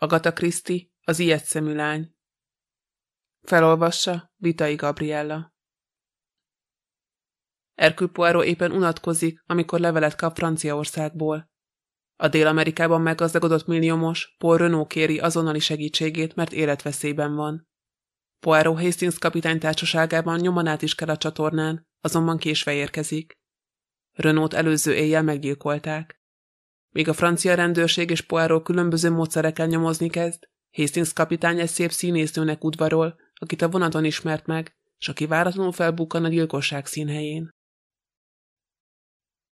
Agata Kriszti, az ilyet szemű lány. Felolvassa Vitai Gabriella. Hercule Poirot éppen unatkozik, amikor levelet kap Franciaországból. A Dél-Amerikában meggazdagodott milliómos Paul Renault kéri azonnali segítségét, mert életveszélyben van. Poirot Hastings kapitány társaságában nyomon át is kell a csatornán, azonban késve érkezik. Renault előző éjjel meggyilkolták. Míg a francia rendőrség és Poirot különböző módszerekkel nyomozni kezd, Hastings kapitány egy szép színésznőnek udvarol, akit a vonaton ismert meg, és aki váratlanul felbukkan a gyilkosság színhelyén.